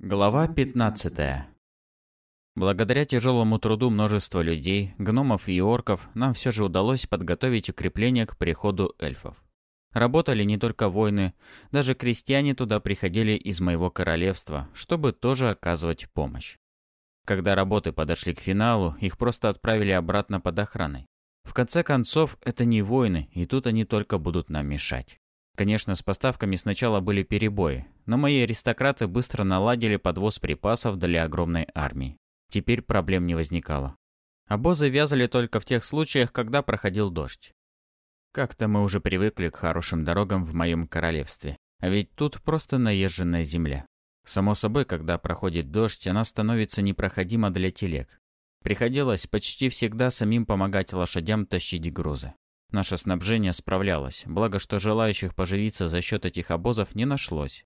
Глава 15. Благодаря тяжелому труду множества людей, гномов и орков, нам все же удалось подготовить укрепление к приходу эльфов. Работали не только воины, даже крестьяне туда приходили из моего королевства, чтобы тоже оказывать помощь. Когда работы подошли к финалу, их просто отправили обратно под охраной. В конце концов, это не воины, и тут они только будут нам мешать. Конечно, с поставками сначала были перебои, но мои аристократы быстро наладили подвоз припасов для огромной армии. Теперь проблем не возникало. Обозы вязали только в тех случаях, когда проходил дождь. Как-то мы уже привыкли к хорошим дорогам в моем королевстве. А ведь тут просто наезженная земля. Само собой, когда проходит дождь, она становится непроходима для телег. Приходилось почти всегда самим помогать лошадям тащить грузы. Наше снабжение справлялось, благо что желающих поживиться за счет этих обозов не нашлось.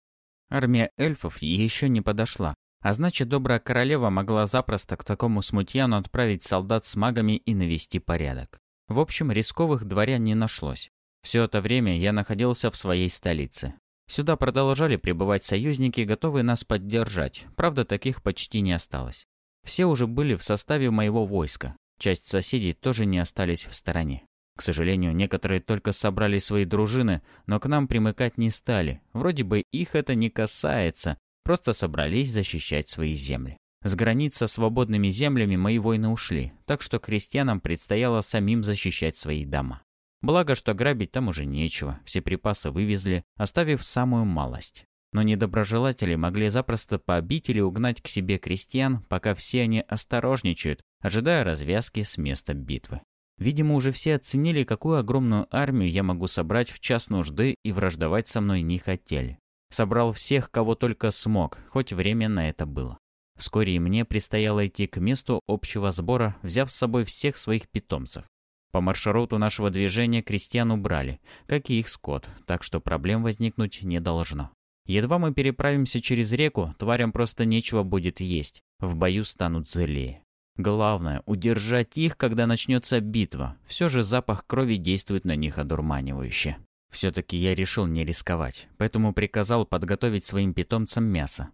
Армия эльфов еще не подошла, а значит, добрая королева могла запросто к такому смутьяну отправить солдат с магами и навести порядок. В общем, рисковых дворян не нашлось. Все это время я находился в своей столице. Сюда продолжали прибывать союзники, готовые нас поддержать, правда, таких почти не осталось. Все уже были в составе моего войска, часть соседей тоже не остались в стороне. К сожалению, некоторые только собрали свои дружины, но к нам примыкать не стали. Вроде бы их это не касается, просто собрались защищать свои земли. С границ со свободными землями мои воины ушли, так что крестьянам предстояло самим защищать свои дома. Благо, что грабить там уже нечего, все припасы вывезли, оставив самую малость. Но недоброжелатели могли запросто побить или угнать к себе крестьян, пока все они осторожничают, ожидая развязки с места битвы. Видимо, уже все оценили, какую огромную армию я могу собрать в час нужды и враждовать со мной не хотели. Собрал всех, кого только смог, хоть время на это было. Вскоре и мне предстояло идти к месту общего сбора, взяв с собой всех своих питомцев. По маршруту нашего движения крестьян убрали, как и их скот, так что проблем возникнуть не должно. Едва мы переправимся через реку, тварям просто нечего будет есть, в бою станут злее. Главное – удержать их, когда начнется битва. Все же запах крови действует на них одурманивающе. Все-таки я решил не рисковать, поэтому приказал подготовить своим питомцам мясо.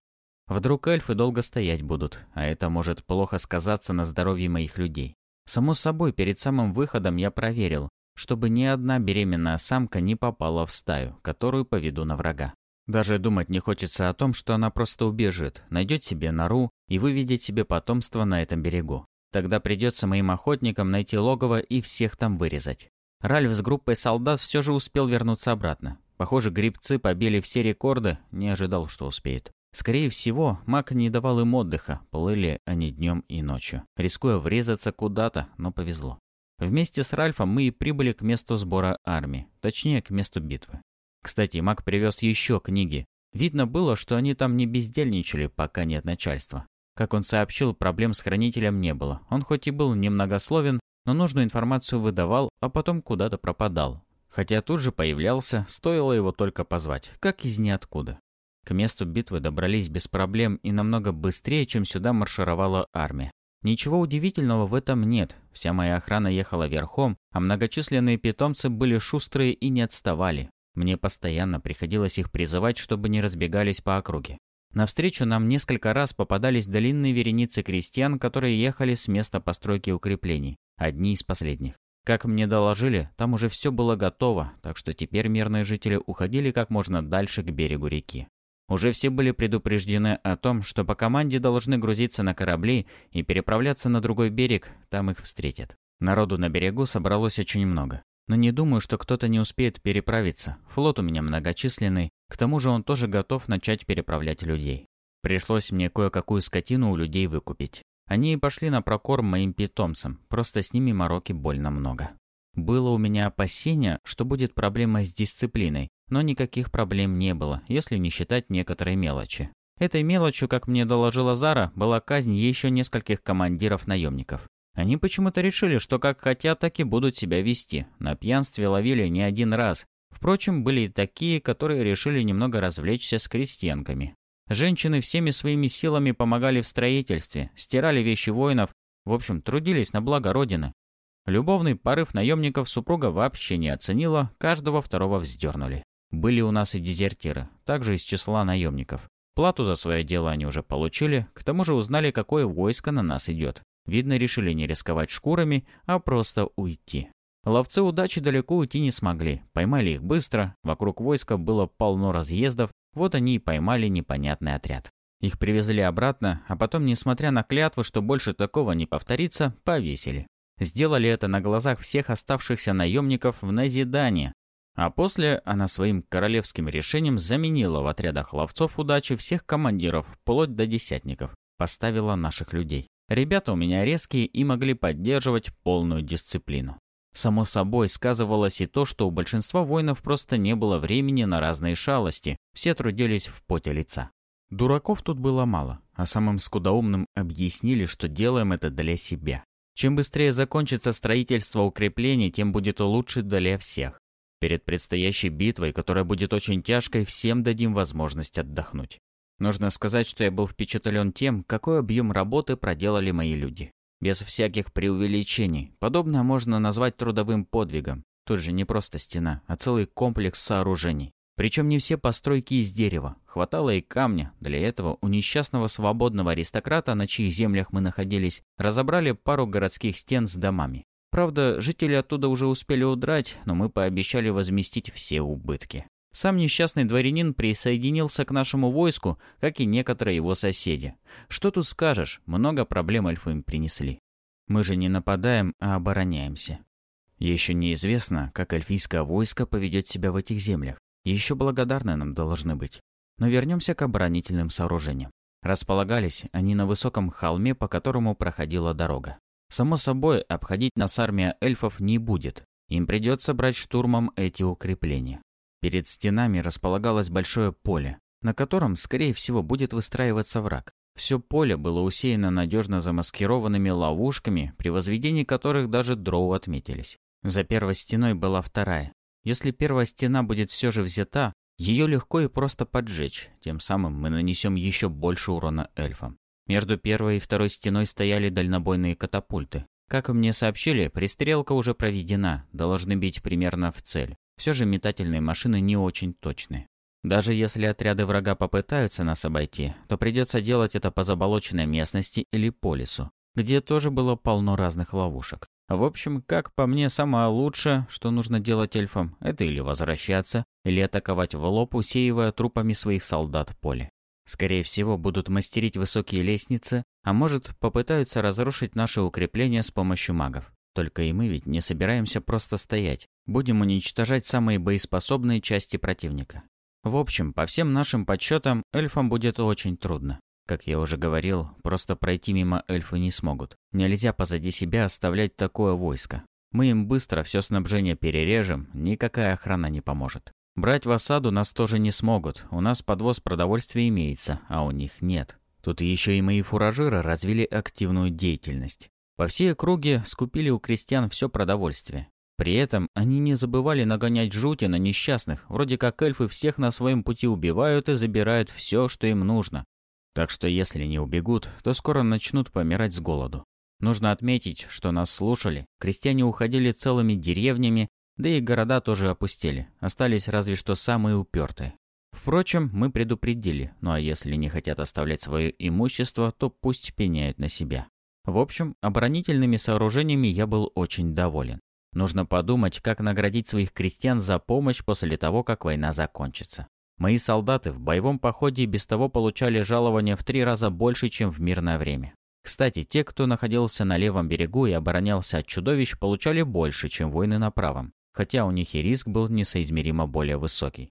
Вдруг эльфы долго стоять будут, а это может плохо сказаться на здоровье моих людей. Само собой, перед самым выходом я проверил, чтобы ни одна беременная самка не попала в стаю, которую поведу на врага. Даже думать не хочется о том, что она просто убежит, найдет себе нору и выведет себе потомство на этом берегу. Тогда придется моим охотникам найти логово и всех там вырезать. Ральф с группой солдат все же успел вернуться обратно. Похоже, грибцы побили все рекорды, не ожидал, что успеют. Скорее всего, маг не давал им отдыха, плыли они днем и ночью, рискуя врезаться куда-то, но повезло. Вместе с Ральфом мы и прибыли к месту сбора армии, точнее, к месту битвы. Кстати, маг привез еще книги. Видно было, что они там не бездельничали, пока нет начальства. Как он сообщил, проблем с хранителем не было. Он хоть и был немногословен, но нужную информацию выдавал, а потом куда-то пропадал. Хотя тут же появлялся, стоило его только позвать, как из ниоткуда. К месту битвы добрались без проблем и намного быстрее, чем сюда маршировала армия. Ничего удивительного в этом нет. Вся моя охрана ехала верхом, а многочисленные питомцы были шустрые и не отставали. Мне постоянно приходилось их призывать, чтобы не разбегались по округе. Навстречу нам несколько раз попадались длинные вереницы крестьян, которые ехали с места постройки укреплений, одни из последних. Как мне доложили, там уже все было готово, так что теперь мирные жители уходили как можно дальше к берегу реки. Уже все были предупреждены о том, что по команде должны грузиться на корабли и переправляться на другой берег, там их встретят. Народу на берегу собралось очень много. Но не думаю, что кто-то не успеет переправиться. Флот у меня многочисленный, к тому же он тоже готов начать переправлять людей. Пришлось мне кое-какую скотину у людей выкупить. Они и пошли на прокорм моим питомцам, просто с ними мороки больно много. Было у меня опасение, что будет проблема с дисциплиной, но никаких проблем не было, если не считать некоторые мелочи. Этой мелочью, как мне доложила Зара, была казнь еще нескольких командиров наемников. Они почему-то решили, что как хотят, так и будут себя вести. На пьянстве ловили не один раз. Впрочем, были и такие, которые решили немного развлечься с крестьянками. Женщины всеми своими силами помогали в строительстве, стирали вещи воинов, в общем, трудились на благо Родины. Любовный порыв наемников супруга вообще не оценила, каждого второго вздернули. Были у нас и дезертиры, также из числа наемников. Плату за свое дело они уже получили, к тому же узнали, какое войско на нас идет. Видно, решили не рисковать шкурами, а просто уйти. Ловцы удачи далеко уйти не смогли. Поймали их быстро, вокруг войска было полно разъездов, вот они и поймали непонятный отряд. Их привезли обратно, а потом, несмотря на клятвы, что больше такого не повторится, повесили. Сделали это на глазах всех оставшихся наемников в назидание. А после она своим королевским решением заменила в отрядах ловцов удачи всех командиров, вплоть до десятников. Поставила наших людей. Ребята у меня резкие и могли поддерживать полную дисциплину. Само собой, сказывалось и то, что у большинства воинов просто не было времени на разные шалости, все трудились в поте лица. Дураков тут было мало, а самым скудоумным объяснили, что делаем это для себя. Чем быстрее закончится строительство укреплений, тем будет лучше для всех. Перед предстоящей битвой, которая будет очень тяжкой, всем дадим возможность отдохнуть. Нужно сказать, что я был впечатлен тем, какой объем работы проделали мои люди. Без всяких преувеличений. Подобное можно назвать трудовым подвигом. Тут же не просто стена, а целый комплекс сооружений. Причем не все постройки из дерева. Хватало и камня. Для этого у несчастного свободного аристократа, на чьих землях мы находились, разобрали пару городских стен с домами. Правда, жители оттуда уже успели удрать, но мы пообещали возместить все убытки. Сам несчастный дворянин присоединился к нашему войску, как и некоторые его соседи. Что тут скажешь, много проблем эльфы им принесли. Мы же не нападаем, а обороняемся. Еще неизвестно, как эльфийское войско поведет себя в этих землях. Еще благодарны нам должны быть. Но вернемся к оборонительным сооружениям. Располагались они на высоком холме, по которому проходила дорога. Само собой, обходить нас армия эльфов не будет. Им придется брать штурмом эти укрепления. Перед стенами располагалось большое поле, на котором, скорее всего, будет выстраиваться враг. Все поле было усеяно надежно замаскированными ловушками, при возведении которых даже дроу отметились. За первой стеной была вторая, если первая стена будет все же взята, ее легко и просто поджечь, тем самым мы нанесем еще больше урона эльфам. Между первой и второй стеной стояли дальнобойные катапульты. Как мне сообщили, пристрелка уже проведена, должны бить примерно в цель. Все же метательные машины не очень точны. Даже если отряды врага попытаются нас обойти, то придется делать это по заболоченной местности или по лесу, где тоже было полно разных ловушек. В общем, как по мне, самое лучшее, что нужно делать эльфам, это или возвращаться, или атаковать в лоб, усеивая трупами своих солдат поле. Скорее всего, будут мастерить высокие лестницы, а может, попытаются разрушить наши укрепления с помощью магов. Только и мы ведь не собираемся просто стоять. Будем уничтожать самые боеспособные части противника. В общем, по всем нашим подсчетам, эльфам будет очень трудно. Как я уже говорил, просто пройти мимо эльфы не смогут. Нельзя позади себя оставлять такое войско. Мы им быстро все снабжение перережем, никакая охрана не поможет. Брать в осаду нас тоже не смогут, у нас подвоз продовольствия имеется, а у них нет. Тут еще и мои фуражиры развили активную деятельность. По всей округе скупили у крестьян все продовольствие. При этом они не забывали нагонять жути на несчастных, вроде как эльфы всех на своем пути убивают и забирают все, что им нужно, так что если не убегут, то скоро начнут помирать с голоду. Нужно отметить, что нас слушали, крестьяне уходили целыми деревнями, да и города тоже опустели, остались разве что самые упертые. Впрочем, мы предупредили, ну а если не хотят оставлять свое имущество, то пусть пеняют на себя. В общем, оборонительными сооружениями я был очень доволен. Нужно подумать, как наградить своих крестьян за помощь после того, как война закончится. Мои солдаты в боевом походе без того получали жалования в три раза больше, чем в мирное время. Кстати, те, кто находился на левом берегу и оборонялся от чудовищ, получали больше, чем воины на правом, хотя у них и риск был несоизмеримо более высокий.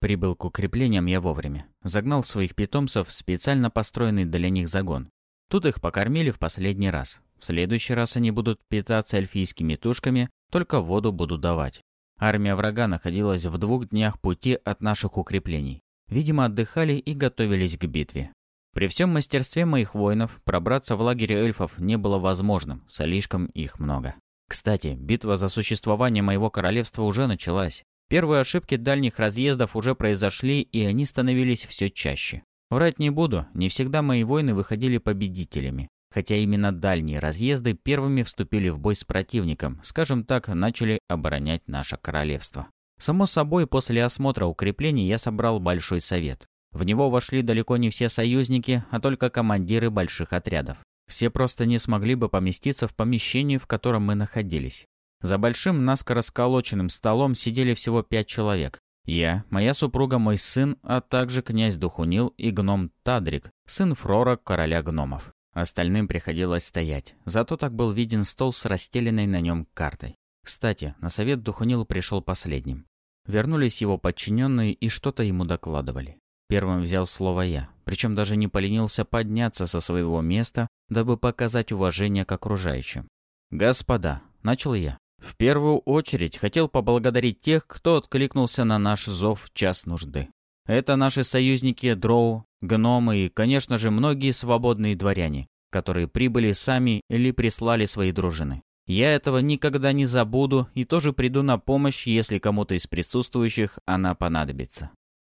Прибыл к укреплениям я вовремя. Загнал своих питомцев в специально построенный для них загон. Тут их покормили в последний раз. В следующий раз они будут питаться эльфийскими тушками, только воду буду давать. Армия врага находилась в двух днях пути от наших укреплений. Видимо, отдыхали и готовились к битве. При всем мастерстве моих воинов пробраться в лагерь эльфов не было возможным, слишком их много. Кстати, битва за существование моего королевства уже началась. Первые ошибки дальних разъездов уже произошли, и они становились все чаще. Врать не буду, не всегда мои воины выходили победителями хотя именно дальние разъезды первыми вступили в бой с противником, скажем так, начали оборонять наше королевство. Само собой, после осмотра укреплений я собрал большой совет. В него вошли далеко не все союзники, а только командиры больших отрядов. Все просто не смогли бы поместиться в помещении, в котором мы находились. За большим наскоро сколоченным столом сидели всего пять человек. Я, моя супруга, мой сын, а также князь Духунил и гном Тадрик, сын Фрора, короля гномов. Остальным приходилось стоять, зато так был виден стол с расстеленной на нем картой. Кстати, на совет Духунил пришел последним. Вернулись его подчиненные и что-то ему докладывали. Первым взял слово я, причем даже не поленился подняться со своего места, дабы показать уважение к окружающим. «Господа», — начал я, — «в первую очередь хотел поблагодарить тех, кто откликнулся на наш зов в час нужды. Это наши союзники дроу, гномы и, конечно же, многие свободные дворяне, которые прибыли сами или прислали свои дружины. Я этого никогда не забуду и тоже приду на помощь, если кому-то из присутствующих она понадобится.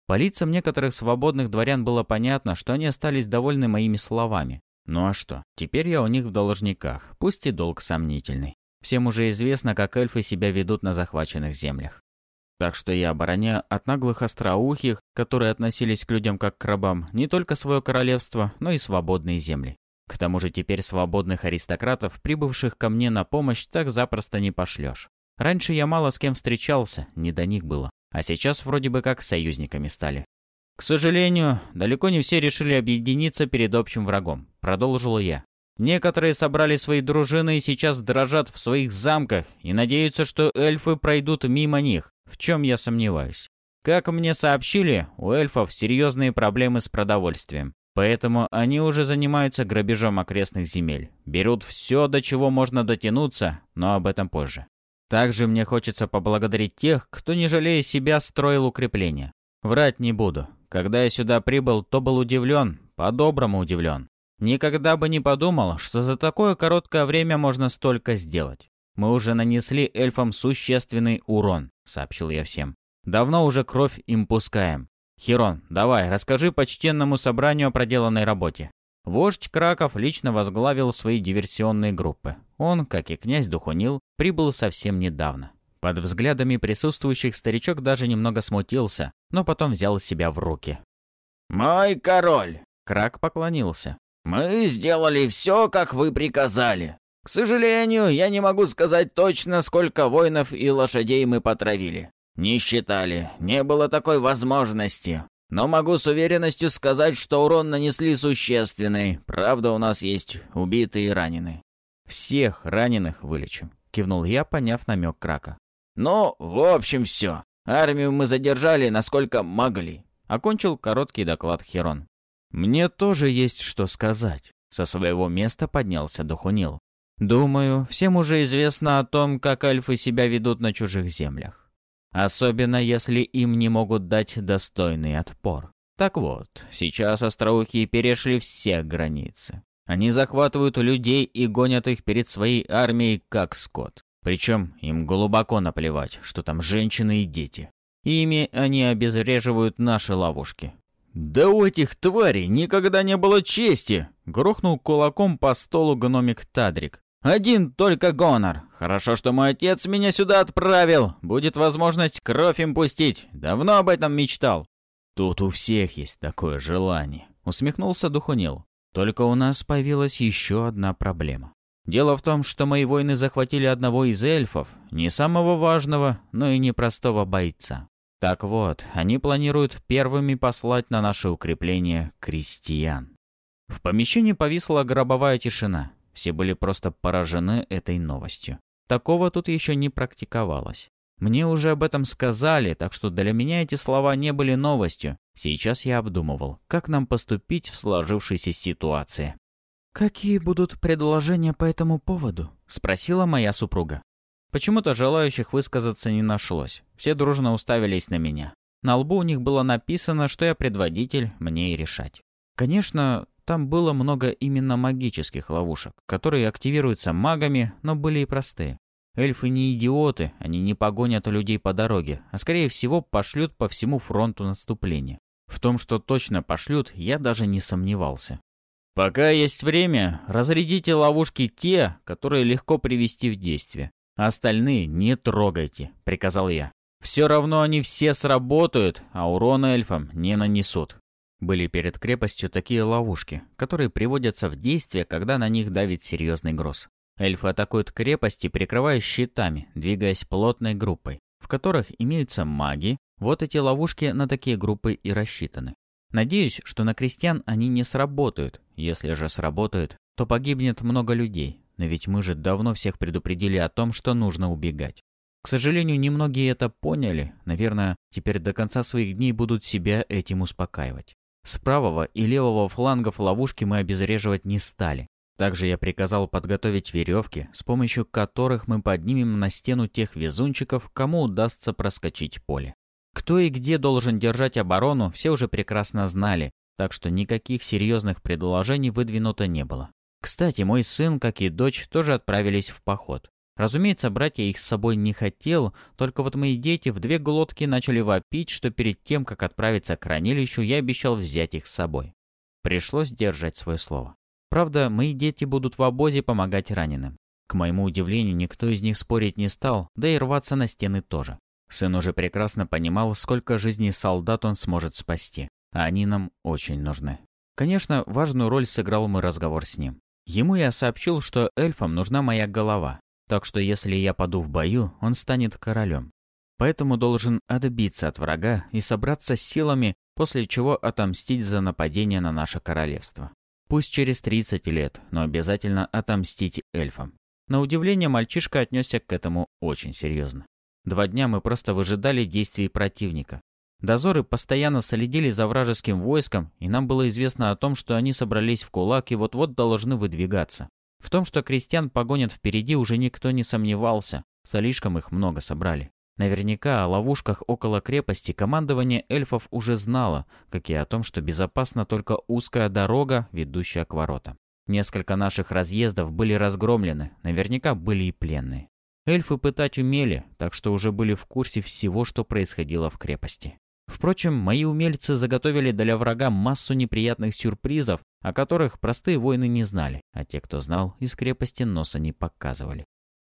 По лицам некоторых свободных дворян было понятно, что они остались довольны моими словами. Ну а что, теперь я у них в должниках, пусть и долг сомнительный. Всем уже известно, как эльфы себя ведут на захваченных землях. Так что я обороняю от наглых остроухих, которые относились к людям как к рабам, не только свое королевство, но и свободные земли. К тому же теперь свободных аристократов, прибывших ко мне на помощь, так запросто не пошлешь. Раньше я мало с кем встречался, не до них было. А сейчас вроде бы как союзниками стали. К сожалению, далеко не все решили объединиться перед общим врагом, продолжил я. Некоторые собрали свои дружины и сейчас дрожат в своих замках и надеются, что эльфы пройдут мимо них, в чем я сомневаюсь. Как мне сообщили, у эльфов серьезные проблемы с продовольствием. Поэтому они уже занимаются грабежом окрестных земель. Берут все, до чего можно дотянуться, но об этом позже. Также мне хочется поблагодарить тех, кто, не жалея себя, строил укрепления. Врать не буду. Когда я сюда прибыл, то был удивлен, по-доброму удивлен. Никогда бы не подумал, что за такое короткое время можно столько сделать. Мы уже нанесли эльфам существенный урон, сообщил я всем. Давно уже кровь им пускаем. Хирон, давай, расскажи почтенному собранию о проделанной работе. Вождь Краков лично возглавил свои диверсионные группы. Он, как и князь Духунил, прибыл совсем недавно. Под взглядами присутствующих старичок даже немного смутился, но потом взял себя в руки. «Мой король!» Крак поклонился. «Мы сделали все, как вы приказали. К сожалению, я не могу сказать точно, сколько воинов и лошадей мы потравили. Не считали, не было такой возможности. Но могу с уверенностью сказать, что урон нанесли существенный. Правда, у нас есть убитые и раненые. «Всех раненых вылечим», — кивнул я, поняв намек Крака. «Ну, в общем, все. Армию мы задержали, насколько могли», — окончил короткий доклад Херон. «Мне тоже есть что сказать», — со своего места поднялся Духунил. «Думаю, всем уже известно о том, как альфы себя ведут на чужих землях. Особенно если им не могут дать достойный отпор. Так вот, сейчас остроухие перешли все границы. Они захватывают людей и гонят их перед своей армией как скот. Причем им глубоко наплевать, что там женщины и дети. Ими они обезвреживают наши ловушки. «Да у этих тварей никогда не было чести!» — грохнул кулаком по столу гномик Тадрик. Один только гонор. Хорошо, что мой отец меня сюда отправил. Будет возможность кровь им пустить. Давно об этом мечтал. Тут у всех есть такое желание. Усмехнулся Духунил. Только у нас появилась еще одна проблема. Дело в том, что мои воины захватили одного из эльфов, не самого важного, но и непростого бойца. Так вот, они планируют первыми послать на наше укрепление крестьян. В помещении повисла гробовая тишина. Все были просто поражены этой новостью. Такого тут еще не практиковалось. Мне уже об этом сказали, так что для меня эти слова не были новостью. Сейчас я обдумывал, как нам поступить в сложившейся ситуации. «Какие будут предложения по этому поводу?» — спросила моя супруга. Почему-то желающих высказаться не нашлось. Все дружно уставились на меня. На лбу у них было написано, что я предводитель, мне и решать. Конечно, там было много именно магических ловушек, которые активируются магами, но были и простые. Эльфы не идиоты, они не погонят людей по дороге, а скорее всего пошлют по всему фронту наступления. В том, что точно пошлют, я даже не сомневался. Пока есть время, разрядите ловушки те, которые легко привести в действие. Остальные не трогайте, приказал я. Все равно они все сработают, а урона эльфам не нанесут. Были перед крепостью такие ловушки, которые приводятся в действие, когда на них давит серьезный груз. Эльфы атакуют крепости, прикрываясь щитами, двигаясь плотной группой, в которых имеются маги. Вот эти ловушки на такие группы и рассчитаны. Надеюсь, что на крестьян они не сработают. Если же сработают, то погибнет много людей. Но ведь мы же давно всех предупредили о том, что нужно убегать. К сожалению, немногие это поняли. Наверное, теперь до конца своих дней будут себя этим успокаивать. С правого и левого флангов ловушки мы обезвреживать не стали. Также я приказал подготовить веревки, с помощью которых мы поднимем на стену тех везунчиков, кому удастся проскочить поле. Кто и где должен держать оборону, все уже прекрасно знали, так что никаких серьезных предложений выдвинуто не было. Кстати, мой сын, как и дочь, тоже отправились в поход. Разумеется, брать я их с собой не хотел, только вот мои дети в две глотки начали вопить, что перед тем, как отправиться к хранилищу, я обещал взять их с собой. Пришлось держать свое слово. Правда, мои дети будут в обозе помогать раненым. К моему удивлению, никто из них спорить не стал, да и рваться на стены тоже. Сын уже прекрасно понимал, сколько жизней солдат он сможет спасти, а они нам очень нужны. Конечно, важную роль сыграл мой разговор с ним. Ему я сообщил, что эльфам нужна моя голова, так что если я паду в бою, он станет королем. Поэтому должен отбиться от врага и собраться с силами, после чего отомстить за нападение на наше королевство. Пусть через 30 лет, но обязательно отомстить эльфам. На удивление мальчишка отнесся к этому очень серьезно. Два дня мы просто выжидали действий противника. Дозоры постоянно следили за вражеским войском, и нам было известно о том, что они собрались в кулак и вот-вот должны выдвигаться. В том, что крестьян погонят впереди, уже никто не сомневался. Слишком их много собрали. Наверняка о ловушках около крепости командование эльфов уже знало, как и о том, что безопасна только узкая дорога, ведущая к воротам. Несколько наших разъездов были разгромлены, наверняка были и пленные. Эльфы пытать умели, так что уже были в курсе всего, что происходило в крепости. Впрочем, мои умельцы заготовили для врага массу неприятных сюрпризов, о которых простые воины не знали, а те, кто знал, из крепости носа не показывали.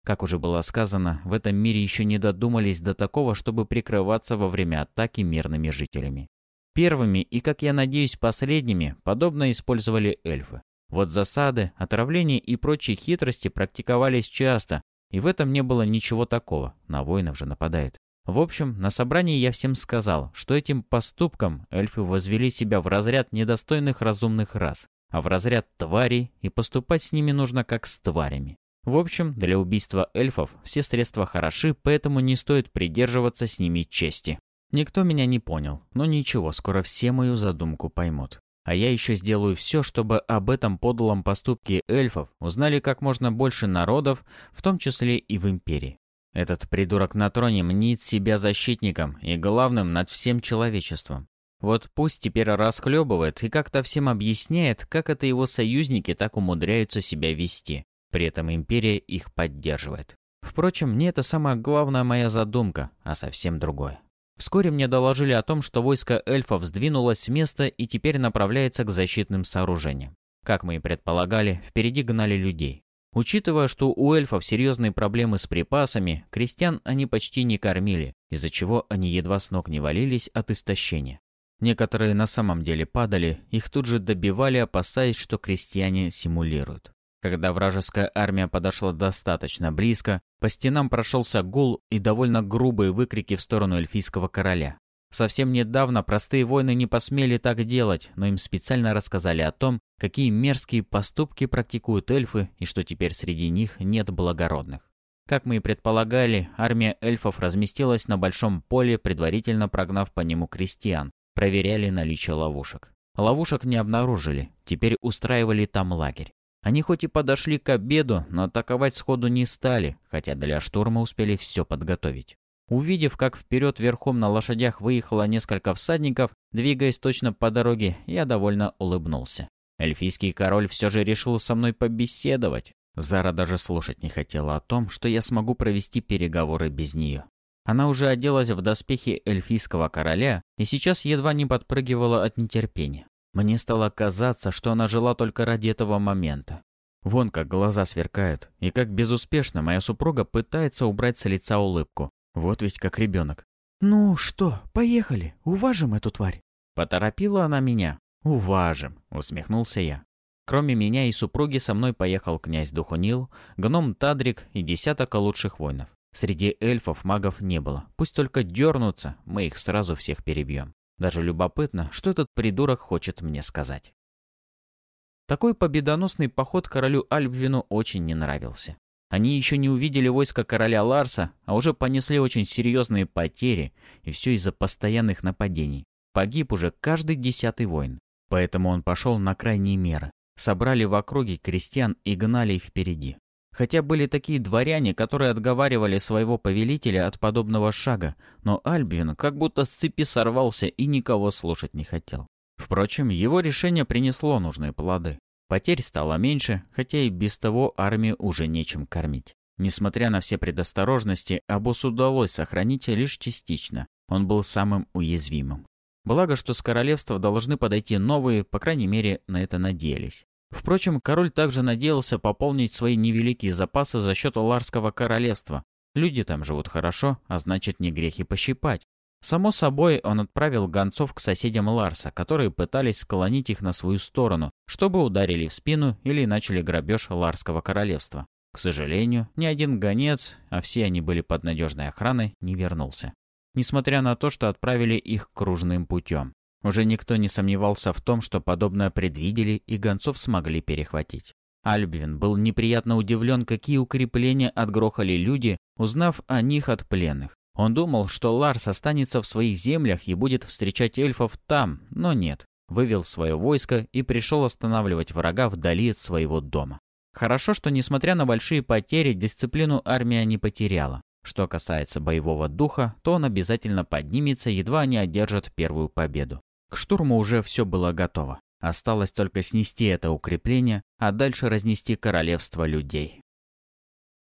Как уже было сказано, в этом мире еще не додумались до такого, чтобы прикрываться во время атаки мирными жителями. Первыми и, как я надеюсь, последними подобно использовали эльфы. Вот засады, отравления и прочие хитрости практиковались часто, и в этом не было ничего такого, на воинов же нападают. В общем, на собрании я всем сказал, что этим поступком эльфы возвели себя в разряд недостойных разумных рас, а в разряд тварей, и поступать с ними нужно как с тварями. В общем, для убийства эльфов все средства хороши, поэтому не стоит придерживаться с ними чести. Никто меня не понял, но ничего, скоро все мою задумку поймут. А я еще сделаю все, чтобы об этом подлом поступке эльфов узнали как можно больше народов, в том числе и в Империи. Этот придурок на троне мнит себя защитником и главным над всем человечеством. Вот пусть теперь расхлебывает и как-то всем объясняет, как это его союзники так умудряются себя вести. При этом империя их поддерживает. Впрочем, не это самая главная моя задумка, а совсем другое. Вскоре мне доложили о том, что войско эльфов сдвинулось с места и теперь направляется к защитным сооружениям. Как мы и предполагали, впереди гнали людей. Учитывая, что у эльфов серьезные проблемы с припасами, крестьян они почти не кормили, из-за чего они едва с ног не валились от истощения. Некоторые на самом деле падали, их тут же добивали, опасаясь, что крестьяне симулируют. Когда вражеская армия подошла достаточно близко, по стенам прошелся гул и довольно грубые выкрики в сторону эльфийского короля. Совсем недавно простые воины не посмели так делать, но им специально рассказали о том, какие мерзкие поступки практикуют эльфы и что теперь среди них нет благородных. Как мы и предполагали, армия эльфов разместилась на большом поле, предварительно прогнав по нему крестьян, проверяли наличие ловушек. Ловушек не обнаружили, теперь устраивали там лагерь. Они хоть и подошли к обеду, но атаковать сходу не стали, хотя для штурма успели все подготовить. Увидев, как вперед верхом на лошадях выехало несколько всадников, двигаясь точно по дороге, я довольно улыбнулся. Эльфийский король все же решил со мной побеседовать. Зара даже слушать не хотела о том, что я смогу провести переговоры без нее. Она уже оделась в доспехи эльфийского короля и сейчас едва не подпрыгивала от нетерпения. Мне стало казаться, что она жила только ради этого момента. Вон как глаза сверкают, и как безуспешно моя супруга пытается убрать с лица улыбку. Вот ведь как ребенок. «Ну что, поехали, уважим эту тварь». Поторопила она меня. «Уважим», — усмехнулся я. Кроме меня и супруги со мной поехал князь Духунил, гном Тадрик и десяток лучших воинов. Среди эльфов магов не было. Пусть только дернутся, мы их сразу всех перебьем. Даже любопытно, что этот придурок хочет мне сказать. Такой победоносный поход королю Альбвину очень не нравился. Они еще не увидели войска короля Ларса, а уже понесли очень серьезные потери, и все из-за постоянных нападений. Погиб уже каждый десятый воин. Поэтому он пошел на крайние меры собрали в округе крестьян и гнали их впереди. Хотя были такие дворяне, которые отговаривали своего повелителя от подобного шага, но Альбвин как будто с цепи сорвался и никого слушать не хотел. Впрочем, его решение принесло нужные плоды. Потерь стало меньше, хотя и без того армию уже нечем кормить. Несмотря на все предосторожности, Абус удалось сохранить лишь частично. Он был самым уязвимым. Благо, что с королевства должны подойти новые, по крайней мере, на это надеялись. Впрочем, король также надеялся пополнить свои невеликие запасы за счет Ларского королевства. Люди там живут хорошо, а значит, не грехи пощипать. Само собой, он отправил гонцов к соседям Ларса, которые пытались склонить их на свою сторону, чтобы ударили в спину или начали грабеж Ларского королевства. К сожалению, ни один гонец, а все они были под надежной охраной, не вернулся. Несмотря на то, что отправили их кружным путем. Уже никто не сомневался в том, что подобное предвидели и гонцов смогли перехватить. Альбвин был неприятно удивлен, какие укрепления отгрохали люди, узнав о них от пленных. Он думал, что Ларс останется в своих землях и будет встречать эльфов там, но нет. Вывел свое войско и пришел останавливать врага вдали от своего дома. Хорошо, что несмотря на большие потери, дисциплину армия не потеряла. Что касается боевого духа, то он обязательно поднимется, едва они одержат первую победу. К штурму уже все было готово. Осталось только снести это укрепление, а дальше разнести королевство людей.